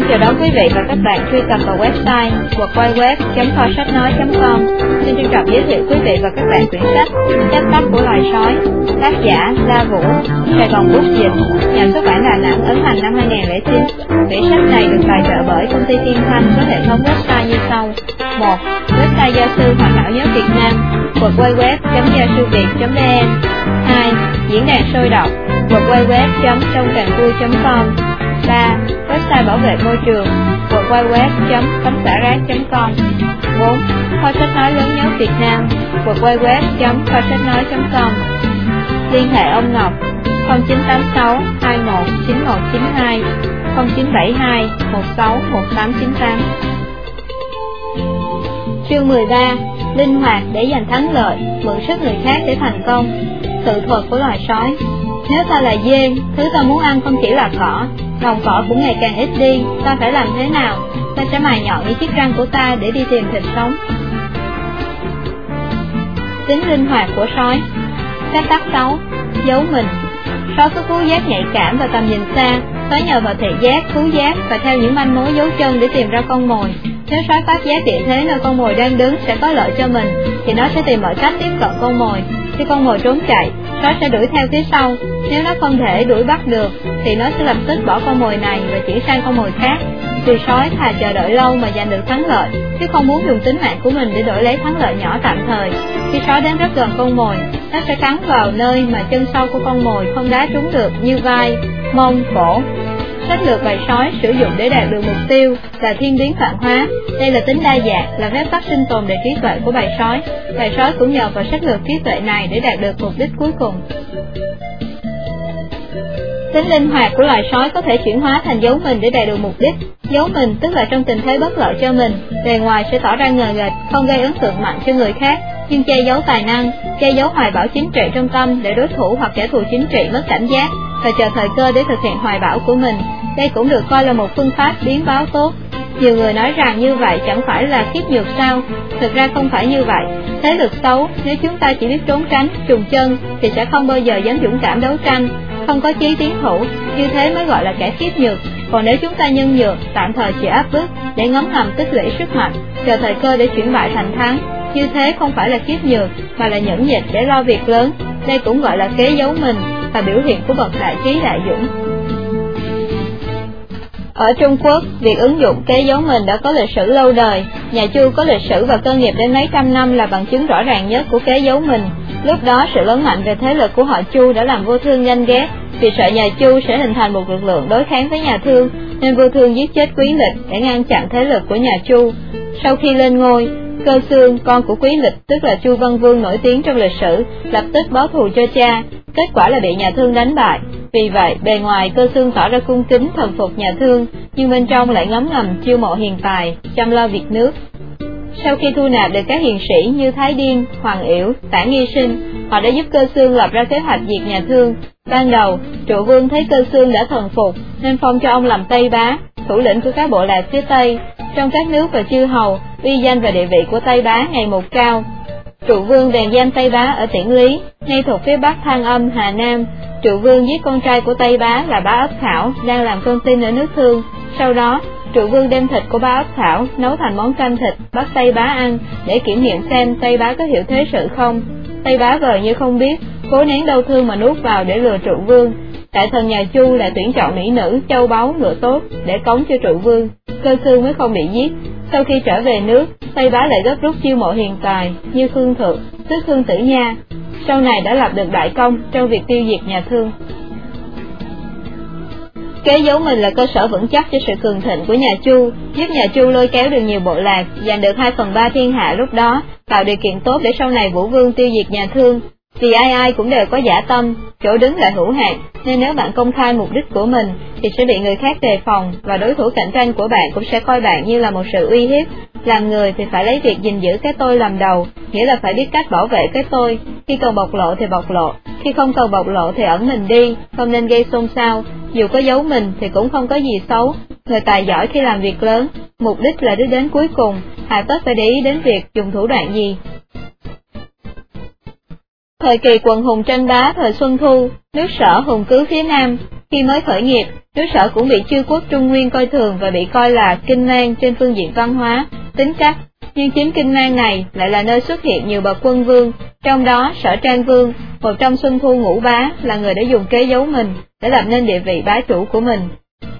hoan chào đón quý vị và các bạn truy cập vào website www.kho-sách-nói.com Xin trân trọng giới thiệu quý vị và các bạn quyển sách Chấp tóc của loài sói, Tác giả La Vũ, Sài Gòn Bút Dịch, Nhà xuất bản Đà Nẵng, ấn hành năm 2009 Quyển sách này được tài trợ bởi công ty Tiên Thanh có hệ thống website như sau 1. Website gia sư Hoàng hảo nhất Việt Nam www.gia-sư-việt.vn 2. E. Diễn đàn sôi động www.trongcànvui.com 3. Website bảo vệ môi trường www.tấm.rác.com 4. Kho sách nói lớn nhất Việt Nam www.kho sách nói.com Liên hệ ông Ngọc 0986 21 9192 0972 16 1898 Chương 13 Linh hoạt để giành thắng lợi, mượn sức người khác để thành công Tự thuật của loài sói Nếu ta là dê, thứ ta muốn ăn không chỉ là cỏ Đồng cỏ cũng ngày càng ít đi, ta phải làm thế nào? Ta sẽ mài nhọn những chiếc răng của ta để đi tìm thịt sống. Tính linh hoạt của sói cách tắc 6 Giấu mình Sói có khứu giác nhạy cảm và tầm nhìn xa, sói nhờ vào thị giác, khứu giác và theo những manh mối dấu chân để tìm ra con mồi. Nếu sói phát giác địa thế nơi con mồi đang đứng sẽ có lợi cho mình, thì nó sẽ tìm mọi cách tiếp cận con mồi. Khi con mồi trốn chạy, nó sẽ đuổi theo phía sau. Nếu nó không thể đuổi bắt được, thì nó sẽ lập tức bỏ con mồi này và chuyển sang con mồi khác. Vì sói thà chờ đợi lâu mà giành được thắng lợi, chứ không muốn dùng tính mạng của mình để đổi lấy thắng lợi nhỏ tạm thời. Khi sói đến rất gần con mồi, nó sẽ cắn vào nơi mà chân sau của con mồi không đá trúng được như vai, mông, cổ. Sách lược bầy sói sử dụng để đạt được mục tiêu là thiên biến vạn hóa. Đây là tính đa dạng, là phép tắc sinh tồn để trí tuệ của bầy sói. Bầy sói cũng nhờ vào sách lược trí tuệ này để đạt được mục đích cuối cùng. Tính linh hoạt của loài sói có thể chuyển hóa thành dấu mình để đạt được mục đích. Dấu mình tức là trong tình thế bất lợi cho mình, bề ngoài sẽ tỏ ra ngờ nghệch, không gây ấn tượng mạnh cho người khác, nhưng che giấu tài năng, che giấu hoài bão chính trị trong tâm để đối thủ hoặc kẻ thù chính trị mất cảnh giác và chờ thời cơ để thực hiện hoài bão của mình. Đây cũng được coi là một phương pháp biến báo tốt. Nhiều người nói rằng như vậy chẳng phải là kiếp nhược sao, thực ra không phải như vậy. Thế lực xấu, nếu chúng ta chỉ biết trốn tránh, trùng chân, thì sẽ không bao giờ dám dũng cảm đấu tranh, không có chí tiến thủ, như thế mới gọi là kẻ kiếp nhược. Còn nếu chúng ta nhân nhược, tạm thời chỉ áp bức, để ngấm ngầm tích lũy sức mạnh, chờ thời cơ để chuyển bại thành thắng, như thế không phải là kiếp nhược, mà là nhẫn nhịn để lo việc lớn. Đây cũng gọi là kế giấu mình, và biểu hiện của bậc đại trí đại dũng. Ở Trung Quốc, việc ứng dụng kế giấu mình đã có lịch sử lâu đời. Nhà Chu có lịch sử và cơ nghiệp đến mấy trăm năm là bằng chứng rõ ràng nhất của kế giấu mình. Lúc đó, sự lớn mạnh về thế lực của họ Chu đã làm vô thương ganh ghét, vì sợ nhà Chu sẽ hình thành một lực lượng đối kháng với nhà Thương, nên vô thương giết chết Quý Lịch để ngăn chặn thế lực của nhà Chu. Sau khi lên ngôi, Cơ Xương, con của Quý Lịch, tức là Chu Văn Vương nổi tiếng trong lịch sử, lập tức báo thù cho cha, kết quả là bị nhà Thương đánh bại. Vì vậy, bề ngoài Cơ Xương tỏ ra cung kính thần phục nhà Thương, nhưng bên trong lại ngấm ngầm chiêu mộ hiền tài, chăm lo việc nước. Sau khi thu nạp được các hiền sĩ như Thái Điên, Hoàng Yểu, Tả Nghi Sinh, họ đã giúp Cơ Xương lập ra kế hoạch diệt nhà Thương. Ban đầu, trụ vương thấy Cơ Xương đã thần phục, nên phong cho ông làm Tây Bá, thủ lĩnh của các bộ lạc phía Tây. Trong các nước và chư hầu, uy danh và địa vị của Tây Bá ngày một cao. Trụ vương đèn giam Tây Bá ở Tiễn Lý, ngay thuộc phía bắc Thăng Âm, Hà Nam. Trụ vương giết con trai của Tây Bá là bá ấp Thảo, đang làm công tin ở nước Thương. Sau đó, trụ vương đem thịt của bá ấp Thảo nấu thành món canh thịt, bắt Tây Bá ăn, để kiểm nghiệm xem Tây Bá có hiểu thế sự không. Tây Bá vờ như không biết, cố nén đau thương mà nuốt vào để lừa trụ vương. Tại thần nhà Chu lại tuyển chọn mỹ nữ, châu báu, ngựa tốt để cống cho trụ vương. Cơ sư mới không bị giết. Sau khi trở về nước, Tây Bá lại gấp rút chiêu mộ hiền tài như Khương Thượng, tức Khương Tử Nha. Sau này đã lập được đại công trong việc tiêu diệt nhà Thương. Kế giấu mình là cơ sở vững chắc cho sự cường thịnh của nhà Chu, giúp nhà Chu lôi kéo được nhiều bộ lạc, giành được 2 phần 3 thiên hạ lúc đó, tạo điều kiện tốt để sau này Vũ Vương tiêu diệt nhà Thương. Vì ai ai cũng đều có giả tâm, chỗ đứng lại hữu hạn, nên nếu bạn công khai mục đích của mình, thì sẽ bị người khác đề phòng, và đối thủ cạnh tranh của bạn cũng sẽ coi bạn như là một sự uy hiếp. làm người thì phải lấy việc gìn giữ cái tôi làm đầu, nghĩa là phải biết cách bảo vệ cái tôi, khi cần bộc lộ thì bộc lộ, khi không cần bộc lộ thì ẩn mình đi, không nên gây xôn xao, dù có giấu mình thì cũng không có gì xấu, người tài giỏi khi làm việc lớn, mục đích là đứa đến cuối cùng, hà tất phải để ý đến việc dùng thủ đoạn gì. Thời kỳ quần hùng tranh bá thời Xuân Thu, nước sở hùng cứ phía Nam, khi mới khởi nghiệp, nước sở cũng bị chư quốc Trung Nguyên coi thường và bị coi là kinh mang trên phương diện văn hóa, tính cách, nhưng chính kinh mang này lại là nơi xuất hiện nhiều bậc quân vương, trong đó sở trang vương, một trong xuân thu ngũ bá, là người đã dùng kế giấu mình, để làm nên địa vị bá chủ của mình.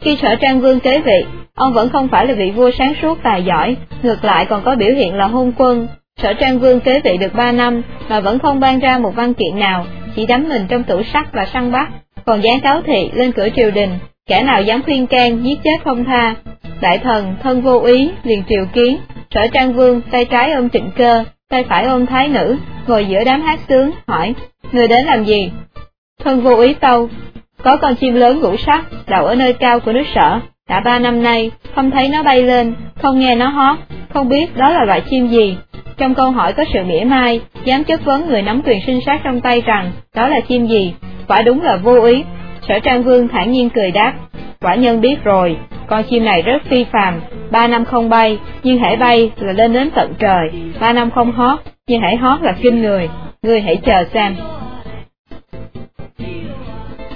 Khi sở trang vương kế vị, ông vẫn không phải là vị vua sáng suốt tài giỏi, ngược lại còn có biểu hiện là hôn quân. Sở trang vương kế vị được ba năm, mà vẫn không ban ra một văn kiện nào, chỉ đắm mình trong tủ sắt và săn bắt, còn dán cáo thị lên cửa triều đình, kẻ nào dám khuyên can giết chết không tha. Đại thần thân vô ý liền triều kiến, sở trang vương tay trái ôm trịnh cơ, tay phải ôm thái nữ, ngồi giữa đám hát sướng, hỏi, người đến làm gì? Thân vô ý tâu, có con chim lớn ngủ sắc, đậu ở nơi cao của nước sở, đã ba năm nay, không thấy nó bay lên, không nghe nó hót, không biết đó là loại chim gì. Trong câu hỏi có sự mỉa mai, dám chất vấn người nắm quyền sinh sát trong tay rằng, đó là chim gì, quả đúng là vô ý. Sở Trang Vương thản nhiên cười đáp, quả nhân biết rồi, con chim này rất phi phàm, ba năm không bay, nhưng hãy bay là lên đến tận trời, ba năm không hót, nhưng hãy hót là kinh người, ngươi hãy chờ xem.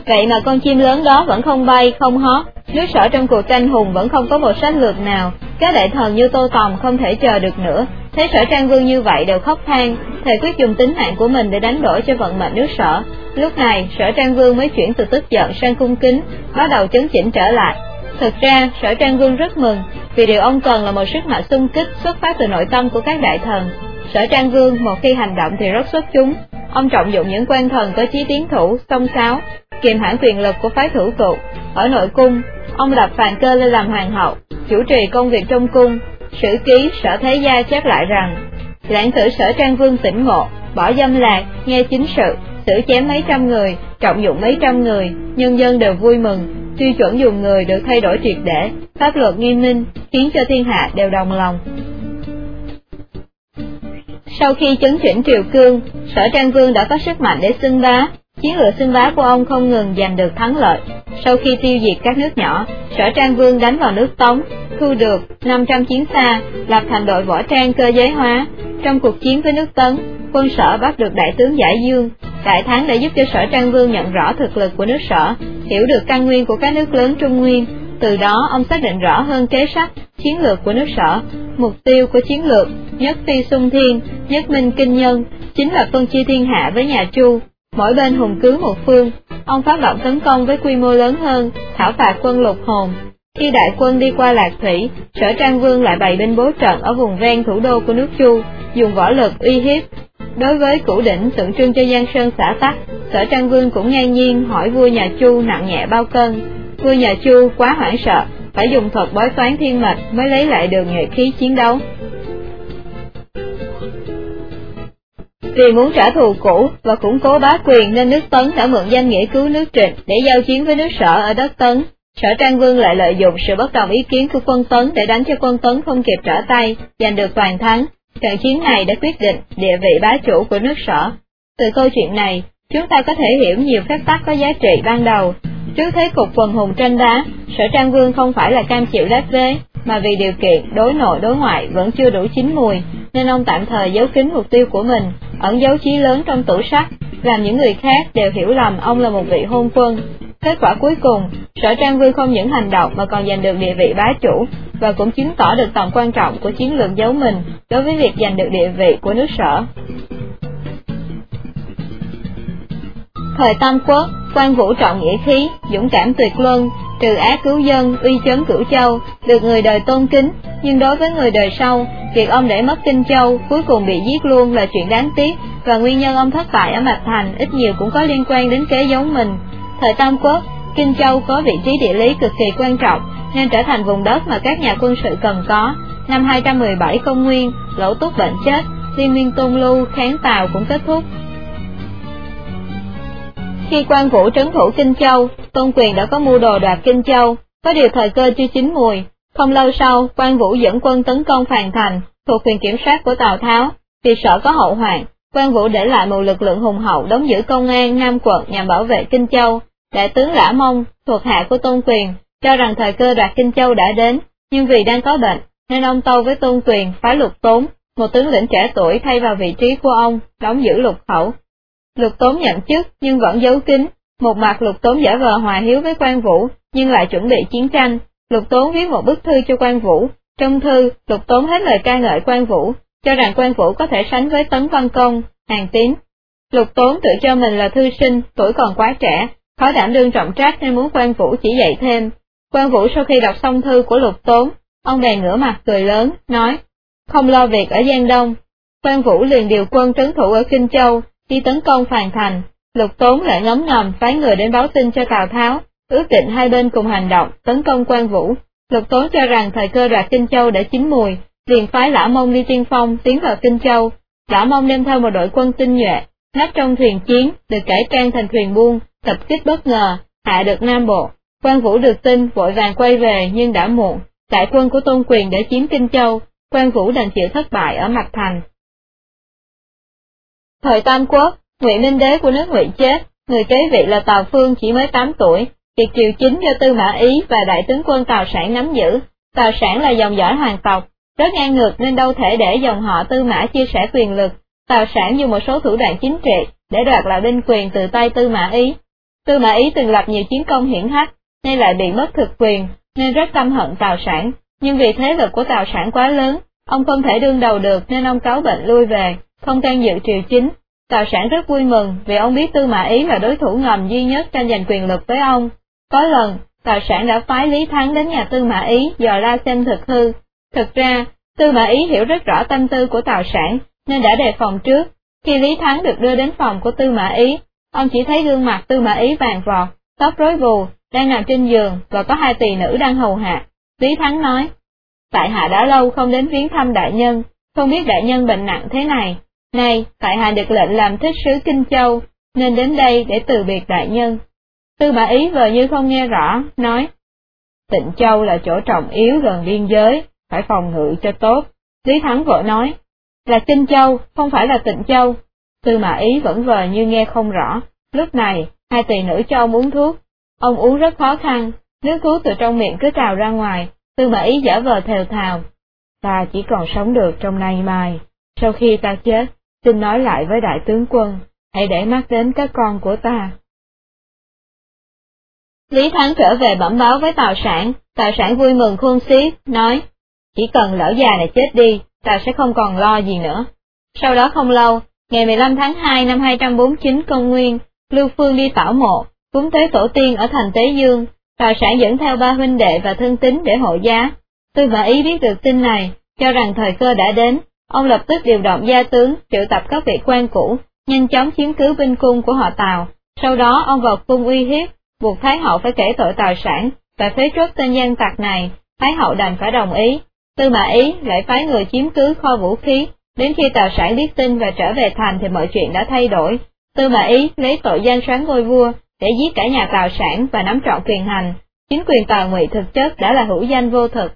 Vậy mà con chim lớn đó vẫn không bay, không hót, nước sở trong cuộc tranh hùng vẫn không có một sách lược nào, các đại thần như Tô Tòng không thể chờ được nữa, thấy sở trang vương như vậy đều khóc than, thề quyết dùng tính mạng của mình để đánh đổi cho vận mệnh nước sở. Lúc này, sở trang vương mới chuyển từ tức giận sang cung kính, bắt đầu chấn chỉnh trở lại. Thực ra, sở trang vương rất mừng, vì điều ông cần là một sức mạnh xung kích xuất phát từ nội tâm của các đại thần. Sở trang vương một khi hành động thì rất xuất chúng, ông trọng dụng những quan thần có chí tiến thủ, song sáo, kiềm hãm quyền lực của phái thủ tụ. Ở nội cung, ông lập phàn cơ lên làm hoàng hậu, chủ trì công việc trong cung. Sử ký sở thế gia chép lại rằng, lãng tử sở trang vương tỉnh ngộ, bỏ dâm lạc, nghe chính sự, xử chém mấy trăm người, trọng dụng mấy trăm người, nhân dân đều vui mừng, tiêu chuẩn dùng người được thay đổi triệt để, pháp luật nghiêm minh, khiến cho thiên hạ đều đồng lòng. Sau khi chấn chỉnh triều cương, sở trang vương đã có sức mạnh để xưng bá, chiến lược xưng bá của ông không ngừng giành được thắng lợi. Sau khi tiêu diệt các nước nhỏ, sở trang vương đánh vào nước Tống, thu được 500 chiến xa, lập thành đội võ trang cơ giới hóa. Trong cuộc chiến với nước Tấn, quân sở bắt được đại tướng Giải Dương. Đại thắng đã giúp cho sở trang vương nhận rõ thực lực của nước sở, hiểu được căn nguyên của các nước lớn Trung Nguyên. Từ đó ông xác định rõ hơn kế sách, chiến lược của nước sở. Mục tiêu của chiến lược, nhất phi sung thiên, nhất minh kinh nhân, chính là phân chia thiên hạ với nhà Chu. Mỗi bên hùng cứ một phương, ông phát động tấn công với quy mô lớn hơn, thảo phạt quân lục hồn. Khi đại quân đi qua Lạc Thủy, sở Trang Vương lại bày binh bố trận ở vùng ven thủ đô của nước Chu, dùng võ lực uy hiếp. Đối với cửu đỉnh tượng trưng cho Giang Sơn xã tắc, sở Trang Vương cũng ngang nhiên hỏi vua nhà Chu nặng nhẹ bao cân. Vua nhà Chu quá hoảng sợ, phải dùng thuật bói toán thiên mệnh mới lấy lại được nghệ khí chiến đấu. Vì muốn trả thù cũ và củng cố bá quyền nên nước Tấn đã mượn danh nghĩa cứu nước Trịnh để giao chiến với nước Sở ở đất Tấn. Sở Trang Vương lại lợi dụng sự bất đồng ý kiến của quân Tấn để đánh cho quân Tấn không kịp trở tay, giành được toàn thắng. Trận chiến này đã quyết định địa vị bá chủ của nước Sở. Từ câu chuyện này, chúng ta có thể hiểu nhiều phép tắc có giá trị ban đầu. Trước thế cục quần hùng tranh đá, Sở Trang Vương không phải là cam chịu lép vế, mà vì điều kiện đối nội đối ngoại vẫn chưa đủ chín mùi, nên ông tạm thời giấu kín mục tiêu của mình, ẩn dấu chí lớn trong tủ sắt, làm những người khác đều hiểu lầm ông là một vị hôn quân. Kết quả cuối cùng, sở Trang Vương không những hành động mà còn giành được địa vị bá chủ, và cũng chứng tỏ được tầm quan trọng của chiến lược giấu mình đối với việc giành được địa vị của nước sở. Thời Tam Quốc, quan vũ trọng nghĩa khí, dũng cảm tuyệt luân, trừ ác cứu dân, uy chấn cửu châu, được người đời tôn kính, nhưng đối với người đời sau, việc ông để mất Kinh Châu, cuối cùng bị giết luôn là chuyện đáng tiếc, và nguyên nhân ông thất bại ở Mạc Thành ít nhiều cũng có liên quan đến kế giấu mình. Thời Tam Quốc, Kinh Châu có vị trí địa lý cực kỳ quan trọng, nên trở thành vùng đất mà các nhà quân sự cần có. Năm 217 công nguyên, lỗ túc bệnh chết, liên minh tôn lưu kháng tàu cũng kết thúc, khi quan vũ trấn thủ Kinh Châu, Tôn Quyền đã có mưu đồ đoạt Kinh Châu, có điều thời cơ chưa chín mùi, Không lâu sau, quan vũ dẫn quân tấn công Phàn Thành, thuộc quyền kiểm soát của Tào Tháo. Vì sợ có hậu hoạn, quan vũ để lại một lực lượng hùng hậu đóng giữ công an Nam quận nhằm bảo vệ Kinh Châu. Đại tướng Lã Mông, thuộc hạ của Tôn Quyền, cho rằng thời cơ đoạt Kinh Châu đã đến, nhưng vì đang có bệnh, nên ông tâu với Tôn Quyền phái lục tốn, một tướng lĩnh trẻ tuổi thay vào vị trí của ông, đóng giữ lục khẩu. Lục tốn nhận chức nhưng vẫn giấu kín, một mặt lục tốn giả vờ hòa hiếu với quan vũ, nhưng lại chuẩn bị chiến tranh. Lục tốn viết một bức thư cho quan vũ, trong thư, lục tốn hết lời ca ngợi quan vũ, cho rằng quan vũ có thể sánh với tấn văn công, hàng tín. Lục tốn tự cho mình là thư sinh, tuổi còn quá trẻ, khó đảm đương trọng trách nên muốn quan vũ chỉ dạy thêm. Quan vũ sau khi đọc xong thư của lục tốn, ông bèn ngửa mặt cười lớn, nói, không lo việc ở Giang Đông. Quan vũ liền điều quân trấn thủ ở Kinh Châu, khi tấn công hoàn Thành, lục tốn lại ngấm ngầm phái người đến báo tin cho Tào Tháo, ước định hai bên cùng hành động, tấn công quan vũ. Lục tốn cho rằng thời cơ đoạt Kinh Châu đã chín mùi, liền phái Lã Mông đi tiên phong tiến vào Kinh Châu. Lã Mông đem theo một đội quân tinh nhuệ, nắp trong thuyền chiến, được cải trang thành thuyền buôn, tập kích bất ngờ, hạ được Nam Bộ. Quan Vũ được tin vội vàng quay về nhưng đã muộn, đại quân của Tôn Quyền đã chiếm Kinh Châu, Quan Vũ đành chịu thất bại ở Mạch Thành. Thời Tam Quốc, Ngụy Minh Đế của nước Ngụy chết, người kế vị là Tào Phương chỉ mới 8 tuổi, việc triều chính do Tư Mã Ý và đại tướng quân Tào Sản nắm giữ. Tào Sản là dòng dõi hoàng tộc, rất ngang ngược nên đâu thể để dòng họ Tư Mã chia sẻ quyền lực. Tào Sản dùng một số thủ đoạn chính trị để đoạt lại binh quyền từ tay Tư Mã Ý. Tư Mã Ý từng lập nhiều chiến công hiển hách, nay lại bị mất thực quyền, nên rất căm hận Tào Sản, nhưng vì thế lực của Tào Sản quá lớn, ông không thể đương đầu được nên ông cáo bệnh lui về, không can dự triều chính. Tào Sản rất vui mừng vì ông biết Tư Mã Ý là đối thủ ngầm duy nhất tranh giành quyền lực với ông. Có lần, Tào Sản đã phái Lý Thắng đến nhà Tư Mã Ý dò la xem thực hư. Thực ra, Tư Mã Ý hiểu rất rõ tâm tư của Tào Sản, nên đã đề phòng trước. Khi Lý Thắng được đưa đến phòng của Tư Mã Ý, ông chỉ thấy gương mặt Tư Mã Ý vàng vọt, tóc rối bù, đang nằm trên giường và có hai tỳ nữ đang hầu hạ. Lý Thắng nói, tại hạ đã lâu không đến viếng thăm đại nhân, không biết đại nhân bệnh nặng thế này. Này, tại hạ được lệnh làm thích sứ Kinh Châu, nên đến đây để từ biệt đại nhân. Tư Mã Ý vờ như không nghe rõ, nói, Tịnh Châu là chỗ trọng yếu gần biên giới, phải phòng ngự cho tốt. Lý Thắng vội nói, là Kinh Châu, không phải là Tịnh Châu. Tư Mã Ý vẫn vờ như nghe không rõ. Lúc này, hai tỳ nữ cho ông uống thuốc. Ông uống rất khó khăn, nước thuốc từ trong miệng cứ trào ra ngoài. Tư Mã Ý giả vờ thều thào. Ta chỉ còn sống được trong nay mai. Sau khi ta chết, xin nói lại với đại tướng quân, hãy để mắt đến các con của ta. Lý Thắng trở về bẩm báo với Tào Sản, Tào Sản vui mừng khôn xiết, nói, chỉ cần lão già này chết đi, ta sẽ không còn lo gì nữa. Sau đó không lâu, ngày 15 tháng 2 năm 249 công nguyên, Lưu Phương đi tảo mộ, cúng tế tổ tiên ở thành Tế Dương, Tào Sản dẫn theo ba huynh đệ và thân tín để hộ giá. Tư Mã Ý biết được tin này, cho rằng thời cơ đã đến, ông lập tức điều động gia tướng, triệu tập các vị quan cũ, nhanh chóng chiếm cứ binh cung của họ Tào. Sau đó ông vào cung uy hiếp, buộc Thái hậu phải kể tội tài Sản, và phế chốt tên gian tặc này, Thái hậu đành phải đồng ý. Tư Mã Ý lại phái người chiếm cứ kho vũ khí, đến khi Tào Sản biết tin và trở về thành thì mọi chuyện đã thay đổi. Tư Mã Ý lấy tội gian sáng ngôi vua, để giết cả nhà Tào Sản và nắm trọn quyền hành, chính quyền Tào Ngụy thực chất đã là hữu danh vô thực.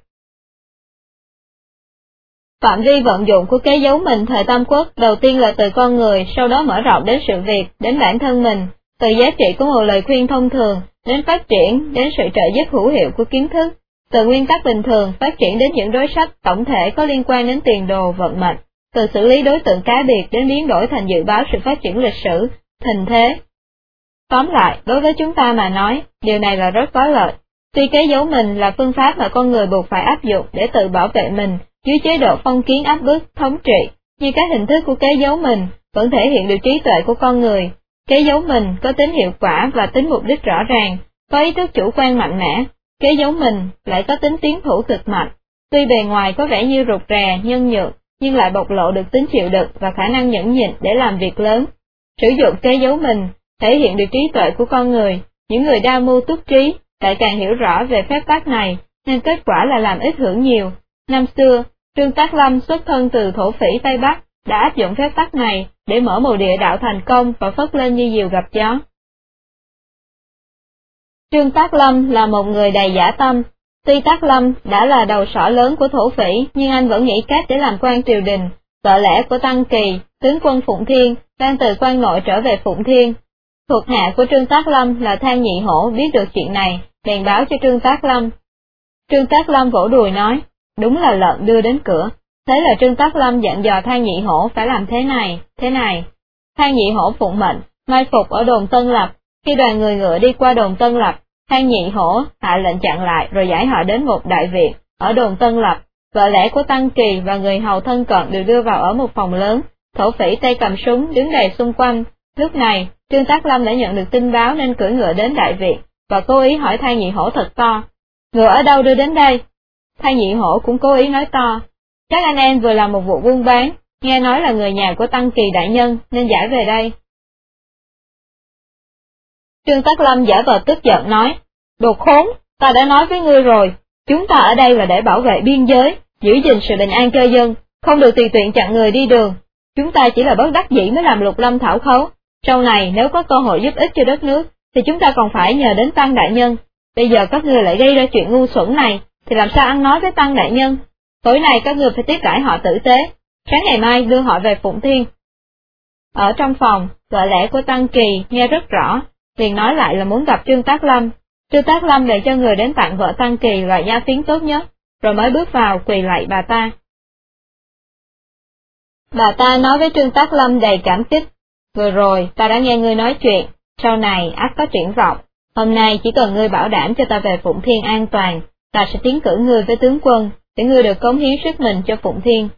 Phạm vi vận dụng của cái giấu mình thời Tam Quốc đầu tiên là từ con người, sau đó mở rộng đến sự việc, đến bản thân mình, từ giá trị của một lời khuyên thông thường, đến phát triển, đến sự trợ giúp hữu hiệu của kiến thức, từ nguyên tắc bình thường phát triển đến những đối sách tổng thể có liên quan đến tiền đồ vận mệnh, từ xử lý đối tượng cá biệt đến biến đổi thành dự báo sự phát triển lịch sử, hình thế. Tóm lại, đối với chúng ta mà nói, điều này là rất có lợi. Tuy cái giấu mình là phương pháp mà con người buộc phải áp dụng để tự bảo vệ mình dưới chế độ phong kiến áp bức, thống trị, nhưng các hình thức của kế giấu mình vẫn thể hiện được trí tuệ của con người. Kế giấu mình có tính hiệu quả và tính mục đích rõ ràng, có ý thức chủ quan mạnh mẽ, kế giấu mình lại có tính tiến thủ cực mạnh. Tuy bề ngoài có vẻ như rụt rè, nhân nhược, nhưng lại bộc lộ được tính chịu đựng và khả năng nhẫn nhịn để làm việc lớn. Sử dụng kế giấu mình thể hiện được trí tuệ của con người, những người đa mưu túc trí lại càng hiểu rõ về phép tắc này, nên kết quả là làm ít hưởng nhiều. Năm xưa, Trương Tác Lâm xuất thân từ thổ phỉ Tây Bắc, đã áp dụng phép tắc này để mở mồ địa đạo thành công và phất lên như diều gặp gió. Trương Tác Lâm là một người đầy giả tâm, Tuy Tác Lâm đã là đầu sỏ lớn của thổ phỉ, nhưng anh vẫn nghĩ cách để làm quan triều đình. Vợ lẽ của Tăng Kỳ, tướng quân Phụng Thiên, đang từ quan nội trở về Phụng Thiên. Thuộc hạ của Trương Tác Lâm là Thang Nhị Hổ biết được chuyện này, bèn báo cho Trương Tác Lâm. Trương Tác Lâm vỗ đùi nói, đúng là lợn đưa đến cửa. Thế là Trương tắc Lâm dặn dò Thang Nhị Hổ phải làm thế này, thế này. Thang Nhị Hổ phụng mệnh, mai phục ở đồn Tân Lập. Khi đoàn người ngựa đi qua đồn Tân Lập, Thang Nhị Hổ hạ lệnh chặn lại rồi giải họ đến một đại viện ở đồn Tân Lập. Vợ lẽ của Tăng Kỳ và người hầu thân cận được đưa vào ở một phòng lớn, thổ phỉ tay cầm súng đứng đầy xung quanh. Lúc này, Trương Tác Lâm đã nhận được tin báo nên cưỡi ngựa đến đại viện, và cố ý hỏi Thang Nhị Hổ thật to. Ngựa ở đâu đưa đến đây? Thang Nhị Hổ cũng cố ý nói to. Các anh em vừa làm một vụ buôn bán, nghe nói là người nhà của Tăng Kỳ đại nhân nên giải về đây. Trương Tác Lâm giả vờ tức giận nói, đồ khốn, ta đã nói với ngươi rồi, chúng ta ở đây là để bảo vệ biên giới, giữ gìn sự bình an cho dân, không được tùy tiện chặn người đi đường. Chúng ta chỉ là bất đắc dĩ mới làm lục lâm thảo khấu, sau này nếu có cơ hội giúp ích cho đất nước, thì chúng ta còn phải nhờ đến Tăng Đại Nhân. Bây giờ các ngươi lại gây ra chuyện ngu xuẩn này, thì làm sao ăn nói với Tăng Đại Nhân? Tối nay các ngươi phải tiếp đãi họ tử tế, sáng ngày mai đưa họ về Phụng Thiên. Ở trong phòng, vợ lẽ của Tăng Kỳ nghe rất rõ, liền nói lại là muốn gặp Trương Tác Lâm. Trương Tác Lâm để cho người đến tặng vợ Tăng Kỳ loại gia phiến tốt nhất, rồi mới bước vào quỳ lại bà ta. Bà ta nói với Trương Tác Lâm đầy cảm kích, vừa rồi ta đã nghe ngươi nói chuyện, sau này ác có triển vọng, hôm nay chỉ cần ngươi bảo đảm cho ta về Phụng Thiên an toàn, ta sẽ tiến cử ngươi với tướng quân, để ngươi được cống hiến sức mình cho Phụng Thiên.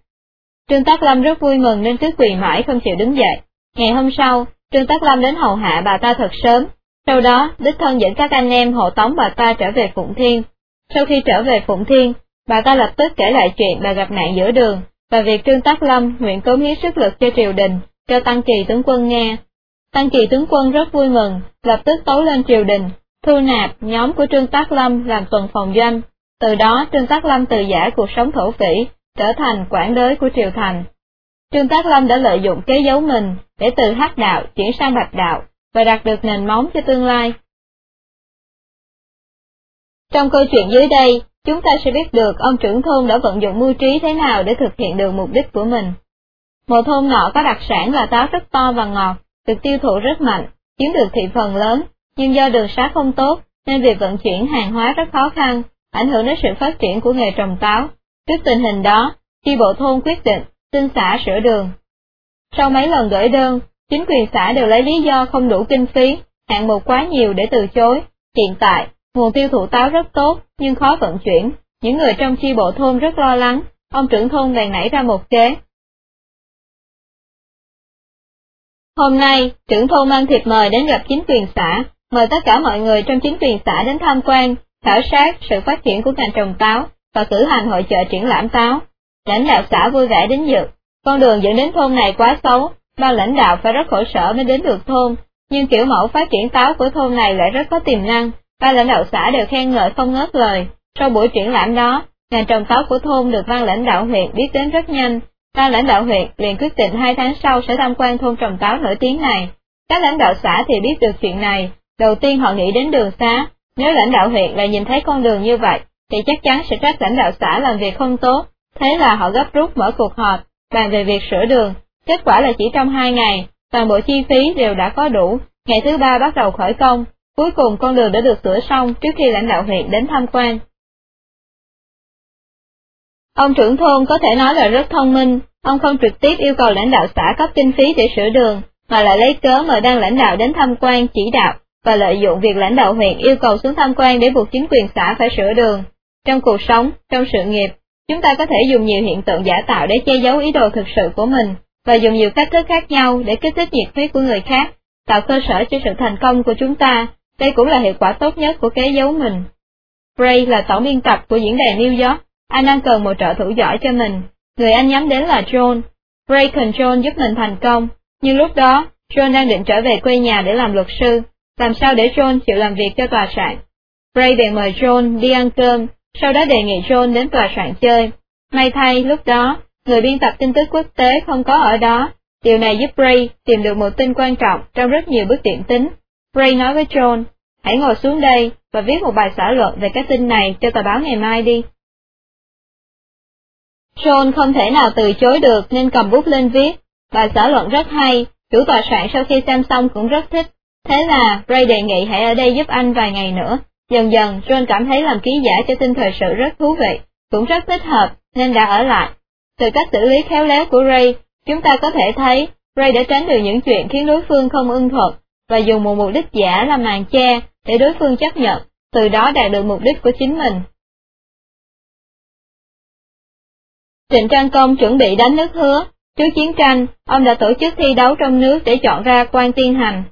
Trương Tác Lâm rất vui mừng nên cứ quỳ mãi không chịu đứng dậy. Ngày hôm sau, Trương Tác Lâm đến hầu hạ bà ta thật sớm, sau đó đích thân dẫn các anh em hộ tống bà ta trở về Phụng Thiên. Sau khi trở về Phụng Thiên, bà ta lập tức kể lại chuyện bà gặp nạn giữa đường, và việc Trương Tác Lâm nguyện cống hiến sức lực cho triều đình, cho Tăng Kỳ tướng quân nghe. Tăng Kỳ tướng quân rất vui mừng, lập tức tấu lên triều đình, thu nạp nhóm của Trương Tác Lâm làm tuần phòng doanh. Từ đó Trương Tác Lâm từ giả cuộc sống thổ phỉ, trở thành quản đới của triều thành. Trương Tác Lâm đã lợi dụng kế giấu mình để từ hắc đạo chuyển sang bạch đạo và đạt được nền móng cho tương lai. Trong câu chuyện dưới đây, chúng ta sẽ biết được ông trưởng thôn đã vận dụng mưu trí thế nào để thực hiện được mục đích của mình. Một thôn nọ có đặc sản là táo rất to và ngọt, được tiêu thụ rất mạnh, chiếm được thị phần lớn, nhưng do đường xá không tốt, nên việc vận chuyển hàng hóa rất khó khăn, ảnh hưởng đến sự phát triển của nghề trồng táo. Trước tình hình đó, chi bộ thôn quyết định xin xã sửa đường. Sau mấy lần gửi đơn, chính quyền xã đều lấy lý do không đủ kinh phí, hạng mục quá nhiều để từ chối. Hiện tại, nguồn tiêu thụ táo rất tốt, nhưng khó vận chuyển. Những người trong chi bộ thôn rất lo lắng, ông trưởng thôn bèn nảy ra một kế. Hôm nay, trưởng thôn mang thiệp mời đến gặp chính quyền xã, mời tất cả mọi người trong chính quyền xã đến tham quan, khảo sát sự phát triển của ngành trồng táo và cử hành hội chợ triển lãm táo. Lãnh đạo xã vui vẻ đến dự, con đường dẫn đến thôn này quá xấu, ban lãnh đạo phải rất khổ sở mới đến được thôn, nhưng kiểu mẫu phát triển táo của thôn này lại rất có tiềm năng, ban lãnh đạo xã đều khen ngợi không ngớt lời. Sau buổi triển lãm đó, ngành trồng táo của thôn được ban lãnh đạo huyện biết đến rất nhanh, ban lãnh đạo huyện liền quyết định hai tháng sau sẽ tham quan thôn trồng táo nổi tiếng này. Các lãnh đạo xã thì biết được chuyện này, đầu tiên họ nghĩ đến đường xá, nếu lãnh đạo huyện lại nhìn thấy con đường như vậy, thì chắc chắn sẽ trách lãnh đạo xã làm việc không tốt, thế là họ gấp rút mở cuộc họp, bàn về việc sửa đường, kết quả là chỉ trong hai ngày, toàn bộ chi phí đều đã có đủ, ngày thứ ba bắt đầu khởi công, cuối cùng con đường đã được sửa xong trước khi lãnh đạo huyện đến tham quan. Ông trưởng thôn có thể nói là rất thông minh, ông không trực tiếp yêu cầu lãnh đạo xã cấp kinh phí để sửa đường, mà lại lấy cớ mời đang lãnh đạo đến tham quan chỉ đạo, và lợi dụng việc lãnh đạo huyện yêu cầu xuống tham quan để buộc chính quyền xã phải sửa đường. Trong cuộc sống, trong sự nghiệp, chúng ta có thể dùng nhiều hiện tượng giả tạo để che giấu ý đồ thực sự của mình, và dùng nhiều cách thức khác nhau để kích thích nhiệt huyết của người khác, tạo cơ sở cho sự thành công của chúng ta. Đây cũng là hiệu quả tốt nhất của kế giấu mình. Bray là tổng biên tập của diễn đàn New York, anh đang cần một trợ thủ giỏi cho mình. Người anh nhắm đến là John. Bray cần John giúp mình thành công, nhưng lúc đó, John đang định trở về quê nhà để làm luật sư, làm sao để John chịu làm việc cho tòa soạn. Ray bèn mời John đi ăn cơm, sau đó đề nghị John đến tòa soạn chơi. May thay lúc đó, người biên tập tin tức quốc tế không có ở đó, điều này giúp Ray tìm được một tin quan trọng trong rất nhiều bước điểm tính. Ray nói với John, hãy ngồi xuống đây và viết một bài xã luận về cái tin này cho tờ báo ngày mai đi. John không thể nào từ chối được nên cầm bút lên viết. Bài xã luận rất hay, chủ tòa soạn sau khi xem xong cũng rất thích. Thế là Ray đề nghị hãy ở đây giúp anh vài ngày nữa. Dần dần, John cảm thấy làm ký giả cho tin thời sự rất thú vị, cũng rất thích hợp, nên đã ở lại. Từ cách xử lý khéo léo của Ray, chúng ta có thể thấy Ray đã tránh được những chuyện khiến đối phương không ưng thuận, và dùng một mục đích giả làm màn che để đối phương chấp nhận, từ đó đạt được mục đích của chính mình. Trịnh Trang Công chuẩn bị đánh nước hứa. Trước chiến tranh, ông đã tổ chức thi đấu trong nước để chọn ra quan tiên hành.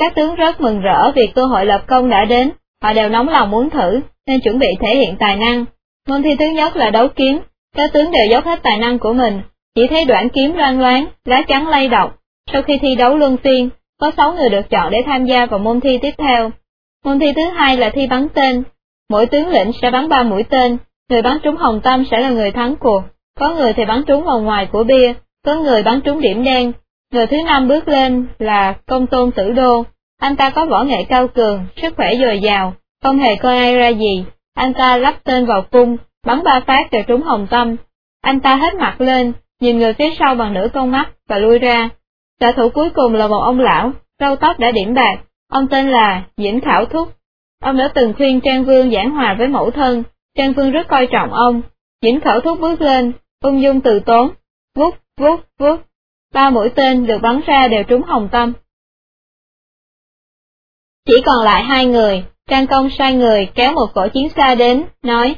Các tướng rất mừng rỡ vì cơ hội lập công đã đến, họ đều nóng lòng muốn thử, nên chuẩn bị thể hiện tài năng. Môn thi thứ nhất là đấu kiếm, các tướng đều dốc hết tài năng của mình, chỉ thấy đoạn kiếm loan loáng, lá trắng lay động. Sau khi thi đấu luân phiên, có 6 người được chọn để tham gia vào môn thi tiếp theo. Môn thi thứ hai là thi bắn tên, mỗi tướng lĩnh sẽ bắn 3 mũi tên, người bắn trúng hồng tâm sẽ là người thắng cuộc. Có người thì bắn trúng vòng ngoài của bia, có người bắn trúng điểm đen. Người thứ năm bước lên là công tôn tử đô. Anh ta có võ nghệ cao cường, sức khỏe dồi dào, không hề coi ai ra gì. Anh ta lắp tên vào cung, bắn ba phát rồi trúng hồng tâm. Anh ta hết mặt lên, nhìn người phía sau bằng nửa con mắt và lui ra. Trả thủ cuối cùng là một ông lão, râu tóc đã điểm bạc, ông tên là Dĩnh Khảo Thúc. Ông đã từng khuyên Trang Vương giảng hòa với mẫu thân, Trang Vương rất coi trọng ông. Dĩnh Khảo Thúc bước lên, ung dung từ tốn, vút, vút, vút, ba mũi tên được bắn ra đều trúng hồng tâm. Chỉ còn lại hai người, Trang Công sai người kéo một cổ chiến xa đến, nói,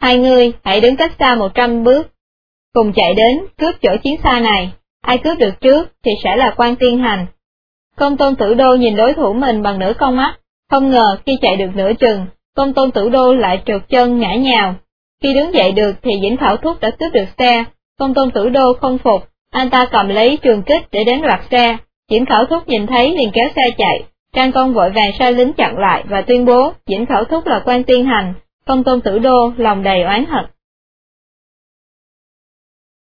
hai người hãy đứng cách xa một trăm bước, cùng chạy đến, cướp chỗ chiến xa này, ai cướp được trước thì sẽ là quan tiên hành. Công tôn tử đô nhìn đối thủ mình bằng nửa con mắt, không ngờ khi chạy được nửa chừng, công tôn tử đô lại trượt chân ngã nhào, khi đứng dậy được thì Dĩnh thảo Thúc đã cướp được xe, công tôn tử đô không phục, anh ta cầm lấy trường kích để đến loạt xe, Diễm Khảo Thúc nhìn thấy liền kéo xe chạy, Trang Công vội vàng sai lính chặn lại và tuyên bố Diễm Khảo Thúc là quan tiên hành, công tôn tử đô lòng đầy oán hận.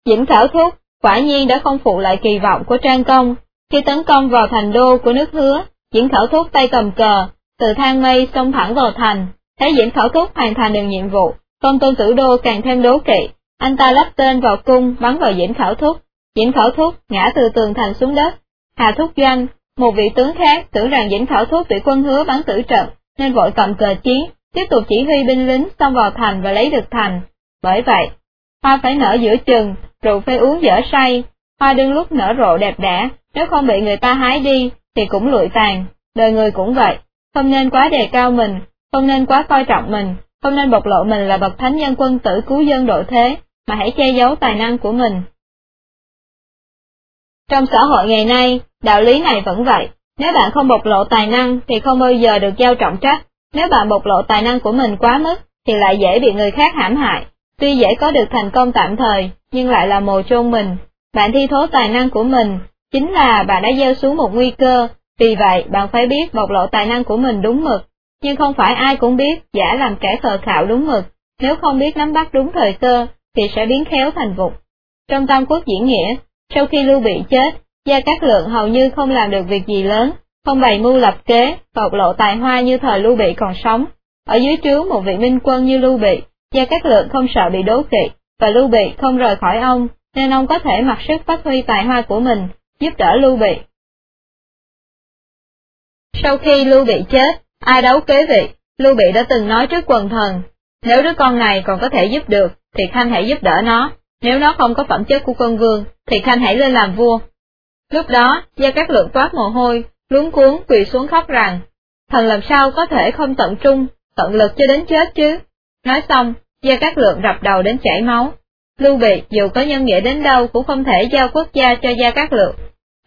Diễm Khảo Thúc quả nhiên đã không phụ lại kỳ vọng của Trang Công, khi tấn công vào thành đô của nước hứa, Diễm Khảo Thúc tay cầm cờ, từ thang mây xông thẳng vào thành, thấy Diễm Khảo Thúc hoàn thành được nhiệm vụ, Công tôn tử đô càng thêm đố kỵ, anh ta lắp tên vào cung bắn vào Diễm Khảo Thúc, Dĩnh Khảo Thúc ngã từ tường thành xuống đất. Hà Thúc Doanh, một vị tướng khác tưởng rằng Dĩnh Khảo Thúc bị quân hứa bắn tử trận, nên vội cầm cờ chiến, tiếp tục chỉ huy binh lính xông vào thành và lấy được thành. Bởi vậy, hoa phải nở giữa chừng, rượu phải uống dở say, hoa đương lúc nở rộ đẹp đẽ, nếu không bị người ta hái đi, thì cũng lụi tàn, đời người cũng vậy, không nên quá đề cao mình, không nên quá coi trọng mình, không nên bộc lộ mình là bậc thánh nhân quân tử cứu dân độ thế, mà hãy che giấu tài năng của mình. Trong xã hội ngày nay, đạo lý này vẫn vậy, nếu bạn không bộc lộ tài năng thì không bao giờ được giao trọng trách, nếu bạn bộc lộ tài năng của mình quá mức thì lại dễ bị người khác hãm hại, tuy dễ có được thành công tạm thời, nhưng lại là mồ chôn mình. Bạn thi thố tài năng của mình, chính là bạn đã gieo xuống một nguy cơ, vì vậy bạn phải biết bộc lộ tài năng của mình đúng mực, nhưng không phải ai cũng biết giả làm kẻ khờ khạo đúng mực, nếu không biết nắm bắt đúng thời cơ, thì sẽ biến khéo thành vụng. Trong Tam Quốc diễn nghĩa, sau khi Lưu Bị chết, Gia Cát Lượng hầu như không làm được việc gì lớn, không bày mưu lập kế, bộc lộ tài hoa như thời Lưu Bị còn sống. Ở dưới trướng một vị minh quân như Lưu Bị, Gia Cát Lượng không sợ bị đố kỵ, và Lưu Bị không rời khỏi ông, nên ông có thể mặc sức phát huy tài hoa của mình, giúp đỡ Lưu Bị. Sau khi Lưu Bị chết, Ai đấu kế vị, Lưu Bị đã từng nói trước quần thần, nếu đứa con này còn có thể giúp được, thì Khanh hãy giúp đỡ nó, nếu nó không có phẩm chất của quân vương, thì Khanh hãy lên làm vua. Lúc đó, Gia Cát Lượng toát mồ hôi, luống cuốn quỳ xuống khóc rằng, thần làm sao có thể không tận trung, tận lực cho đến chết chứ. Nói xong, Gia Cát Lượng rập đầu đến chảy máu. Lưu Bị dù có nhân nghĩa đến đâu cũng không thể giao quốc gia cho Gia Cát Lượng.